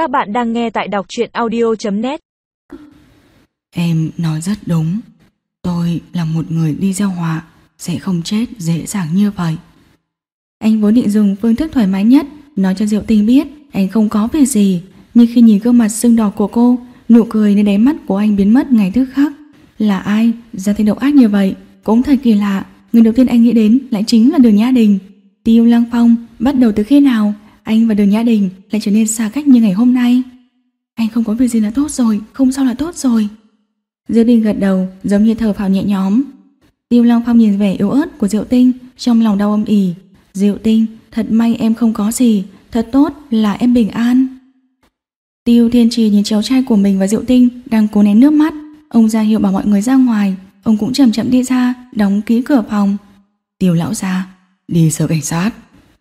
Các bạn đang nghe tại đọc truyện audio.net Em nói rất đúng. Tôi là một người đi gieo họa, sẽ không chết dễ dàng như vậy. Anh vốn định dùng phương thức thoải mái nhất, nói cho Diệu Tinh biết anh không có việc gì, nhưng khi nhìn gương mặt sưng đỏ của cô, nụ cười nơi đáy mắt của anh biến mất ngày thức khắc. Là ai ra tay độc ác như vậy? Cũng thật kỳ lạ, người đầu tiên anh nghĩ đến lại chính là Đường Nhã Đình. Tiêu Lăng Phong bắt đầu từ khi nào anh và Đường Nhã Đình lại trở nên xa cách như ngày hôm nay? Anh không có việc gì là tốt rồi, không sao là tốt rồi. Diệu Tinh gật đầu, giống như thở phào nhẹ nhõm. Tiêu long Phong nhìn vẻ yếu ớt của Diệu Tinh, trong lòng đau âm ỉ. Diệu Tinh, thật may em không có gì, thật tốt là em bình an. Tiêu Thiên Trì nhìn cháu trai của mình và Diệu Tinh đang cố nén nước mắt, ông ra hiệu bảo mọi người ra ngoài, ông cũng chậm chậm đi ra, đóng ký cửa phòng. Tiêu lão ra, đi sở cảnh sát.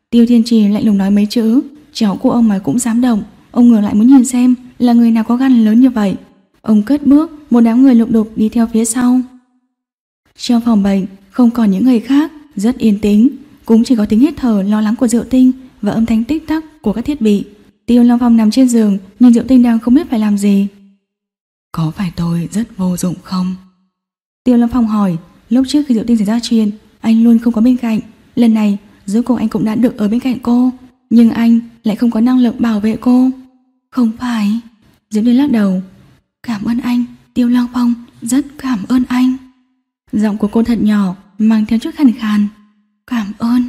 Tiêu Thiên Trì lạnh lùng nói mấy chữ, cháu của ông mà cũng dám động, ông ngược lại muốn nhìn xem là người nào có gan lớn như vậy. Ông cất bước, một đám người lục đục đi theo phía sau. Trong phòng bệnh, không còn những người khác, rất yên tĩnh, cũng chỉ có tiếng hít thở lo lắng của Diệu Tinh và âm thanh tích tắc của các thiết bị. Tiêu Long Phong nằm trên giường, nhưng Diệu Tinh đang không biết phải làm gì. Có phải tôi rất vô dụng không? Tiêu Long Phong hỏi, lúc trước khi Diệu Tinh xảy ra chuyện, anh luôn không có bên cạnh. Lần này, rốt cuộc anh cũng đã được ở bên cạnh cô, nhưng anh lại không có năng lực bảo vệ cô. Không phải. Diệu Tinh lắc đầu. Cảm ơn anh, Tiêu Long Phong, rất cảm ơn anh. Giọng của cô thật nhỏ, mang theo chút khàn khàn. Cảm ơn.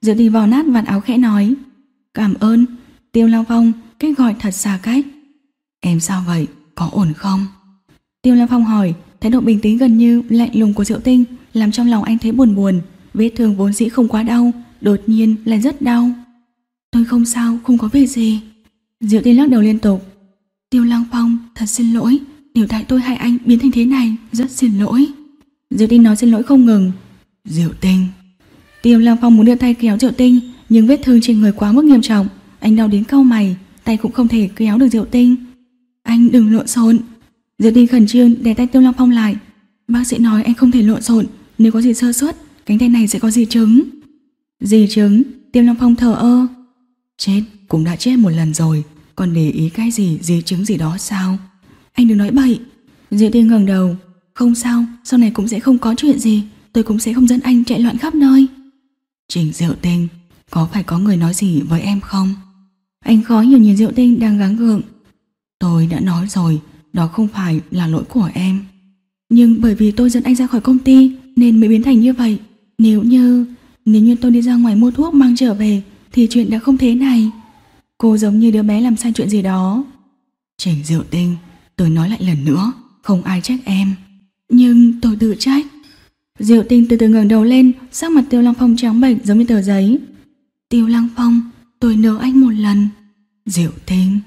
Diệu Tinh vào nát vạt áo khẽ nói. Cảm ơn. Tiêu Long Phong cách gọi thật xa cách. Em sao vậy? Có ổn không? Tiêu Long Phong hỏi, thái độ bình tĩnh gần như lạnh lùng của Diệu Tinh làm trong lòng anh thấy buồn buồn. Vết thương vốn dĩ không quá đau, đột nhiên lại rất đau. Tôi không sao, không có việc gì. Diệu Tinh lắc đầu liên tục. Tiêu Lăng Phong, thật xin lỗi, điều tại tôi hại anh biến thành thế này, rất xin lỗi. Diệu Tinh nói xin lỗi không ngừng. Diệu Tinh. Tiêu Lăng Phong muốn đưa tay kéo Diệu Tinh, nhưng vết thương trên người quá mức nghiêm trọng, anh đau đến cau mày, tay cũng không thể kéo được Diệu Tinh. Anh đừng lộn xộn. Diệu Tinh khẩn trương đè tay Tiêu Lăng Phong lại. Bác sĩ nói anh không thể lộn xộn, nếu có gì sơ suất, cánh tay này sẽ có di chứng. Di chứng? Tiêm Long Phong thở ơ. Chết, cũng đã chết một lần rồi, còn để ý cái gì di chứng gì đó sao? Anh đừng nói bậy. Diệu Tinh ngẩng đầu. Không sao, sau này cũng sẽ không có chuyện gì, tôi cũng sẽ không dẫn anh chạy loạn khắp nơi. Trình Diệu Tinh, có phải có người nói gì với em không? Anh khó hiểu nhìn Diệu Tinh đang gắng gượng. Tôi đã nói rồi, đó không phải là lỗi của em. Nhưng bởi vì tôi dẫn anh ra khỏi công ty nên mới biến thành như vậy. Nếu như, nếu như tôi đi ra ngoài mua thuốc mang trở về thì chuyện đã không thế này. Cô giống như đứa bé làm sai chuyện gì đó. Trình Diệu Tinh, tôi nói lại lần nữa, không ai trách em. Nhưng tôi tự trách. Diệu Tinh từ từ ngẩng đầu lên, sắc mặt Tiêu Lăng Phong trắng bệch giống như tờ giấy. Tiêu Lăng Phong, tôi nợ anh một lần. Diệu Tinh.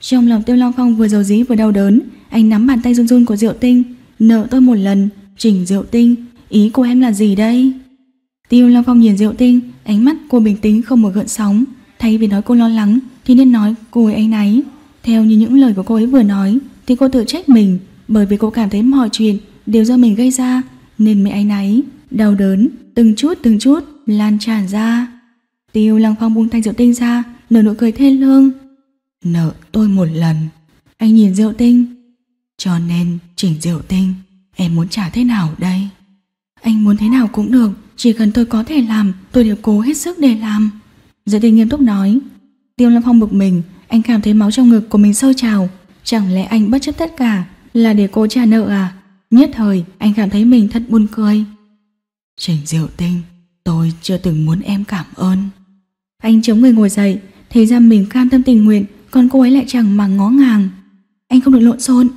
Trong lòng Tiêu Lăng Phong vừa dầu dí vừa đau đớn, anh nắm bàn tay run run của Diệu Tinh, nợ tôi một lần, Trình Diệu Tinh, ý của em là gì đây? Tiêu Long Phong nhìn Diệu Tinh, ánh mắt cô bình tĩnh không một gợn sóng, thay vì nói cô lo lắng thì nên nói cô ấy áy náy. Theo như những lời của cô ấy vừa nói thì cô tự trách mình, bởi vì cô cảm thấy mọi chuyện đều do mình gây ra, nên mới anh náy, đau đớn, từng chút từng chút lan tràn ra. Tiêu Lăng Phong buông tay Diệu Tinh ra, nở nụ cười thê lương. Nợ tôi một lần. Anh nhìn Diệu Tinh. Cho nên, chỉnh Diệu Tinh, em muốn trả thế nào đây? Anh muốn thế nào cũng được, chỉ cần tôi có thể làm, tôi đều cố hết sức để làm. Diệu Tinh nghiêm túc nói. Tiêu Lăng Phong bực mình, anh cảm thấy máu trong ngực của mình sôi trào. Chẳng lẽ anh bất chấp tất cả là để cô trả nợ à? Nhất thời, anh cảm thấy mình thật buồn cười. Trình Diệu Tinh, tôi chưa từng muốn em cảm ơn. Anh chống người ngồi dậy, thấy ra mình cam tâm tình nguyện, còn cô ấy lại chẳng màng ngó ngàng. Anh không được lộn xộn.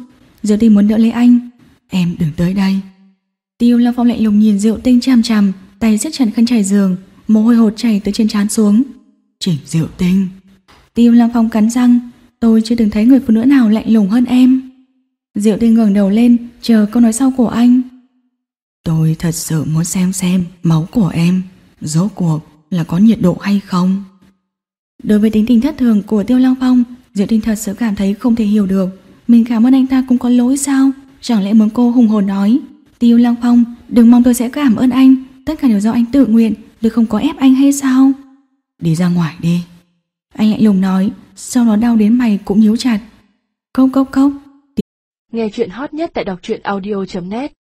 Diệu Tinh muốn đỡ lấy anh. Em đừng tới đây. Tiêu Long Phong lạnh lùng nhìn Diệu Tinh chằm chằm, tay siết chặt khăn trải giường, mồ hôi hột chảy từ trên trán xuống. Chỉnh Diệu Tinh. Tiêu Long Phong cắn răng, tôi chưa từng thấy người phụ nữ nào lạnh lùng hơn em. Diệu Tinh ngẩng đầu lên, chờ câu nói sau của anh. Tôi thật sự muốn xem xem máu của em, rốt cuộc là có nhiệt độ hay không. Đối với tính tình thất thường của Tiêu Long Phong, Diệu Tinh thật sự cảm thấy không thể hiểu được. Mình cảm ơn anh ta cũng có lỗi sao? Chẳng lẽ muốn cô hùng hồn nói Tiêu Long Phong, đừng mong tôi sẽ cảm ơn anh, tất cả đều do anh tự nguyện, được không có ép anh hay sao? Đi ra ngoài đi. Anh lạnh lùng nói, sau đó đau đến mày cũng nhíu chặt. Cốc cốc cốc. Nghe chuyện hot nhất tại đọc truyện audio.net